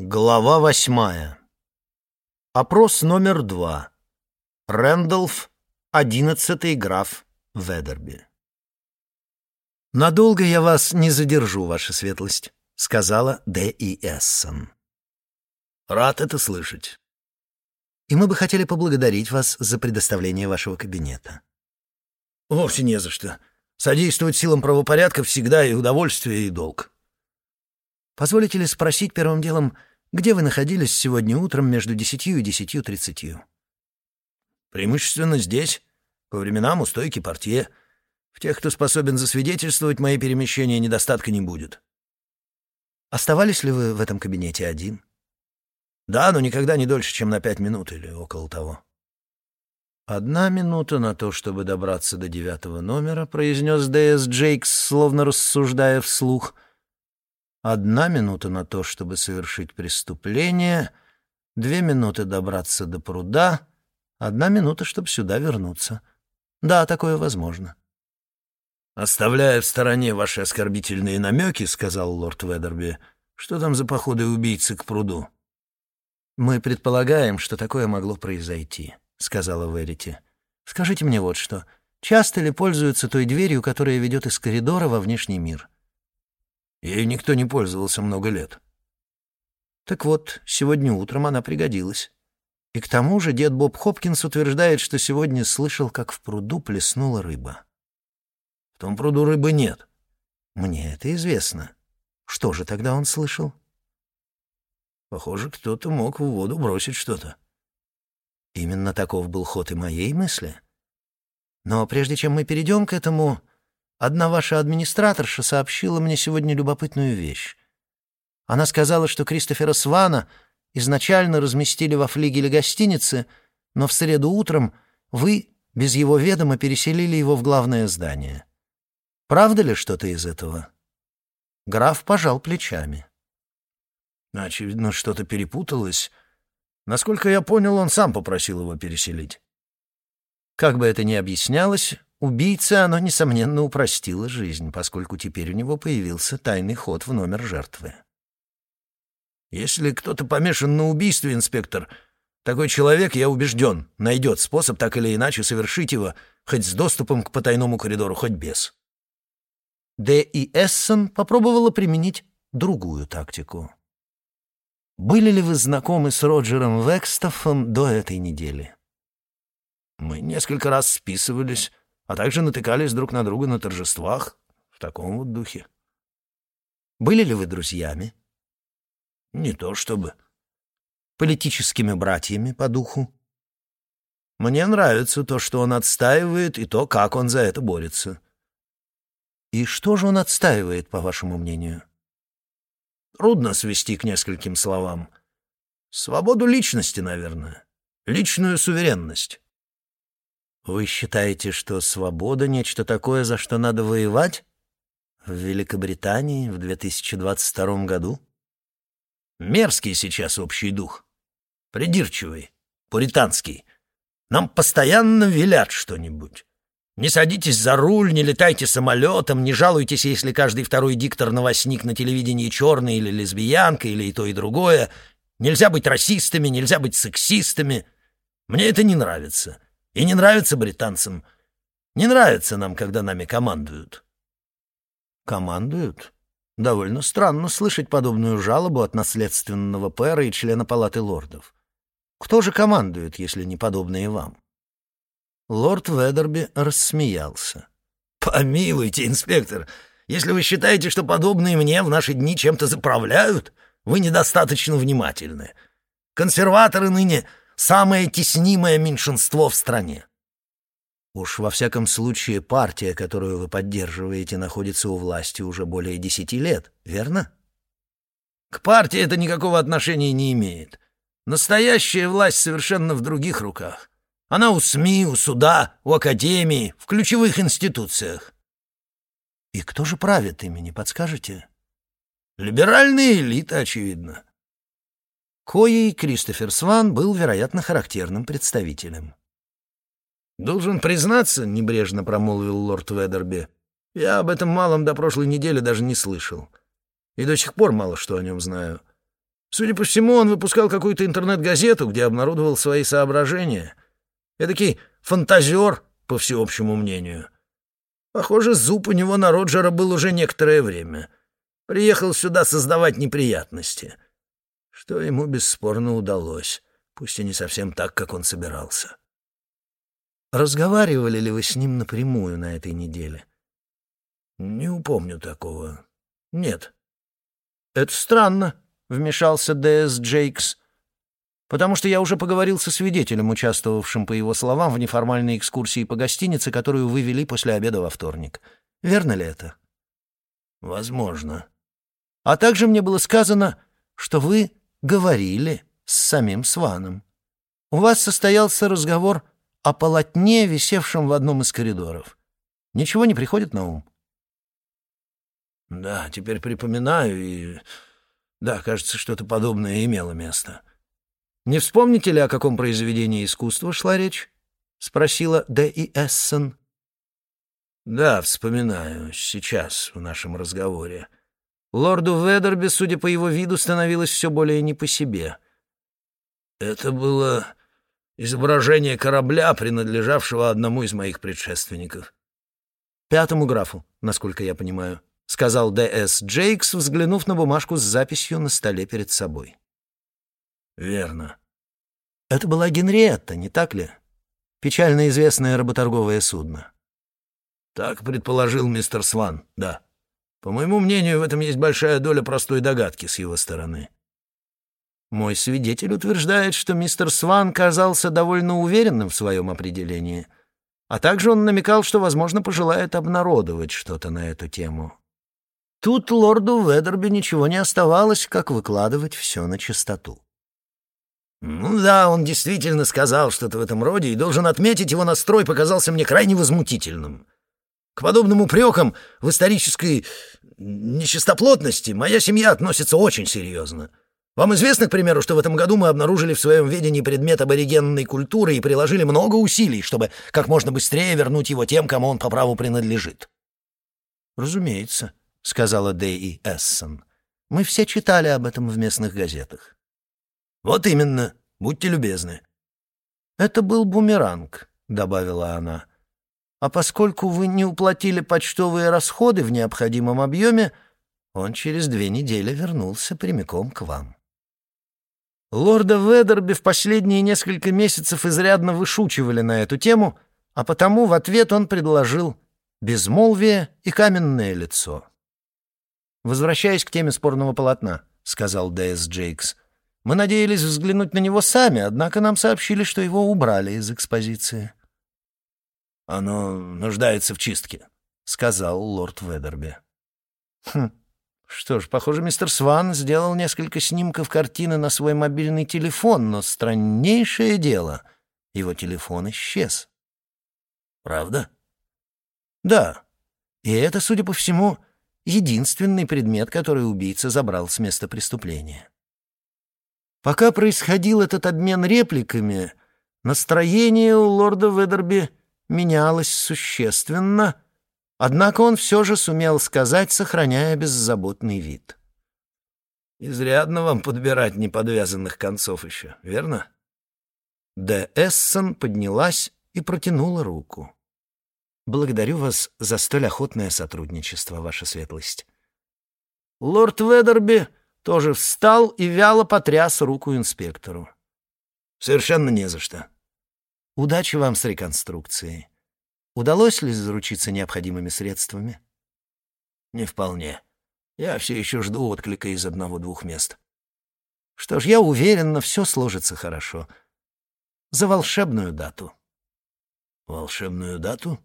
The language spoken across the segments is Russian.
Глава восьмая. Опрос номер два. Рэндалф, одиннадцатый граф Ведерби. «Надолго я вас не задержу, ваша светлость», — сказала Д. И. Эссон. «Рад это слышать». «И мы бы хотели поблагодарить вас за предоставление вашего кабинета». «Вовсе не за что. Содействовать силам правопорядка всегда и удовольствие, и долг». «Позволите ли спросить первым делом, где вы находились сегодня утром между десятью и десятью тридцатью?» «Преимущественно здесь, по временам у стойки портье. В тех, кто способен засвидетельствовать мои перемещения, недостатка не будет». «Оставались ли вы в этом кабинете один?» «Да, но никогда не дольше, чем на пять минут или около того». «Одна минута на то, чтобы добраться до девятого номера», — произнес Д.С. Джейкс, словно рассуждая вслух — Одна минута на то, чтобы совершить преступление, две минуты добраться до пруда, одна минута, чтобы сюда вернуться. Да, такое возможно. «Оставляя в стороне ваши оскорбительные намеки, — сказал лорд Ведерби, — что там за походы убийцы к пруду?» «Мы предполагаем, что такое могло произойти», — сказала Верити. «Скажите мне вот что. Часто ли пользуются той дверью, которая ведет из коридора во внешний мир?» Ею никто не пользовался много лет. Так вот, сегодня утром она пригодилась. И к тому же дед Боб Хопкинс утверждает, что сегодня слышал, как в пруду плеснула рыба. В том пруду рыбы нет. Мне это известно. Что же тогда он слышал? Похоже, кто-то мог в воду бросить что-то. Именно таков был ход и моей мысли. Но прежде чем мы перейдем к этому, Одна ваша администраторша сообщила мне сегодня любопытную вещь. Она сказала, что Кристофера Свана изначально разместили во флигеле гостиницы, но в среду утром вы без его ведома переселили его в главное здание. Правда ли что-то из этого? Граф пожал плечами. Очевидно, что-то перепуталось. Насколько я понял, он сам попросил его переселить. Как бы это ни объяснялось, Убийце оно, несомненно, упростило жизнь, поскольку теперь у него появился тайный ход в номер жертвы. «Если кто-то помешан на убийстве, инспектор, такой человек, я убежден, найдет способ так или иначе совершить его, хоть с доступом к потайному коридору, хоть без». Д. и Эссон попробовала применить другую тактику. «Были ли вы знакомы с Роджером Векстофом до этой недели?» «Мы несколько раз списывались» а также натыкались друг на друга на торжествах в таком вот духе. Были ли вы друзьями? Не то чтобы. Политическими братьями по духу? Мне нравится то, что он отстаивает, и то, как он за это борется. И что же он отстаивает, по вашему мнению? Трудно свести к нескольким словам. Свободу личности, наверное. Личную суверенность. Вы считаете, что свобода — нечто такое, за что надо воевать? В Великобритании в 2022 году? Мерзкий сейчас общий дух. Придирчивый, пуританский. Нам постоянно велят что-нибудь. Не садитесь за руль, не летайте самолетом, не жалуйтесь, если каждый второй диктор-новостник на телевидении черный или лесбиянка, или и то, и другое. Нельзя быть расистами, нельзя быть сексистами. Мне это не нравится. И не нравится британцам. Не нравится нам, когда нами командуют». «Командуют?» Довольно странно слышать подобную жалобу от наследственного пэра и члена палаты лордов. Кто же командует, если не подобные вам? Лорд Ведерби рассмеялся. «Помилуйте, инспектор, если вы считаете, что подобные мне в наши дни чем-то заправляют, вы недостаточно внимательны. Консерваторы ныне самое теснимое меньшинство в стране. Уж во всяком случае партия, которую вы поддерживаете, находится у власти уже более десяти лет, верно? К партии это никакого отношения не имеет. Настоящая власть совершенно в других руках. Она у СМИ, у суда, у академии, в ключевых институциях. И кто же правит ими, не подскажете? Либеральная элита, очевидно коей Кристофер Сван был, вероятно, характерным представителем. «Должен признаться», — небрежно промолвил лорд Ведерби, — «я об этом малом до прошлой недели даже не слышал. И до сих пор мало что о нем знаю. Судя по всему, он выпускал какую-то интернет-газету, где обнародовал свои соображения. Эдакий фантазер, по всеобщему мнению. Похоже, зуб у него на Роджера был уже некоторое время. Приехал сюда создавать неприятности. Что ему бесспорно удалось, пусть и не совсем так, как он собирался. Разговаривали ли вы с ним напрямую на этой неделе? Не упомню такого. Нет. Это странно, вмешался Д.С. Джейкс, потому что я уже поговорил со свидетелем, участвовавшим, по его словам, в неформальной экскурсии по гостинице, которую вы вели после обеда во вторник. Верно ли это? Возможно. А также мне было сказано, что вы говорили с самим Сваном. У вас состоялся разговор о полотне, висевшем в одном из коридоров. Ничего не приходит на ум? Да, теперь припоминаю, и... Да, кажется, что-то подобное имело место. «Не вспомните ли, о каком произведении искусства шла речь?» — спросила Д. и Эссен. «Да, вспоминаю. Сейчас, в нашем разговоре. Лорду Ведерби, судя по его виду, становилось все более не по себе. Это было изображение корабля, принадлежавшего одному из моих предшественников. Пятому графу, насколько я понимаю, сказал Д.С. Джейкс, взглянув на бумажку с записью на столе перед собой. Верно. Это была Генриетта, не так ли? Печально известное работорговое судно. Так предположил мистер Сван, да. По моему мнению, в этом есть большая доля простой догадки с его стороны. Мой свидетель утверждает, что мистер Сван казался довольно уверенным в своем определении, а также он намекал, что, возможно, пожелает обнародовать что-то на эту тему. Тут лорду Ведерби ничего не оставалось, как выкладывать все на чистоту. «Ну да, он действительно сказал что-то в этом роде, и должен отметить, его настрой показался мне крайне возмутительным. К подобным упрекам в исторической нечистоплотности моя семья относится очень серьезно. Вам известно, к примеру, что в этом году мы обнаружили в своем ведении предмет аборигенной культуры и приложили много усилий, чтобы как можно быстрее вернуть его тем, кому он по праву принадлежит?» «Разумеется», — сказала Дэй Эссон. «Мы все читали об этом в местных газетах». «Вот именно. Будьте любезны». «Это был бумеранг», — добавила она. А поскольку вы не уплатили почтовые расходы в необходимом объеме, он через две недели вернулся прямиком к вам. Лорда Ведерби в последние несколько месяцев изрядно вышучивали на эту тему, а потому в ответ он предложил безмолвие и каменное лицо. «Возвращаясь к теме спорного полотна», — сказал Д.С. Джейкс, — «мы надеялись взглянуть на него сами, однако нам сообщили, что его убрали из экспозиции». «Оно нуждается в чистке», — сказал лорд Ведерби. «Хм. Что ж, похоже, мистер Сван сделал несколько снимков картины на свой мобильный телефон, но страннейшее дело — его телефон исчез». «Правда?» «Да. И это, судя по всему, единственный предмет, который убийца забрал с места преступления». Пока происходил этот обмен репликами, настроение у лорда Ведерби менялось существенно, однако он все же сумел сказать, сохраняя беззаботный вид. «Изрядно вам подбирать неподвязанных концов еще, верно?» Д. Эссон поднялась и протянула руку. «Благодарю вас за столь охотное сотрудничество, ваша светлость». Лорд Ведерби тоже встал и вяло потряс руку инспектору. «Совершенно не за что», Удачи вам с реконструкцией. Удалось ли заручиться необходимыми средствами? Не вполне. Я все еще жду отклика из одного-двух мест. Что ж, я уверен, все сложится хорошо. За волшебную дату. Волшебную дату?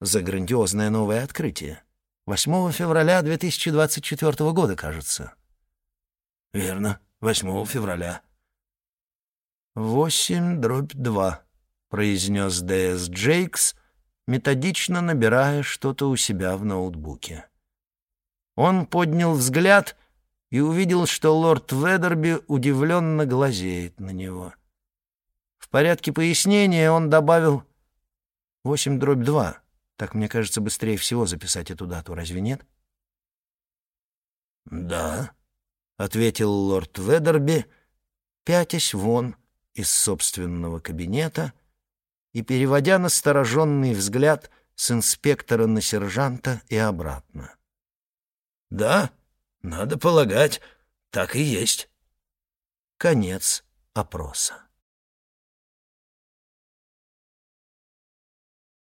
За грандиозное новое открытие. 8 февраля 2024 года, кажется. Верно, 8 февраля. Восемь дробь два. — произнес Д.С. Джейкс, методично набирая что-то у себя в ноутбуке. Он поднял взгляд и увидел, что лорд Ведерби удивленно глазеет на него. В порядке пояснения он добавил «восемь дробь два». Так, мне кажется, быстрее всего записать эту дату, разве нет? «Да». — ответил лорд Ведерби, пятясь вон из собственного кабинета и переводя настороженный взгляд с инспектора на сержанта и обратно. «Да, надо полагать, так и есть». Конец опроса.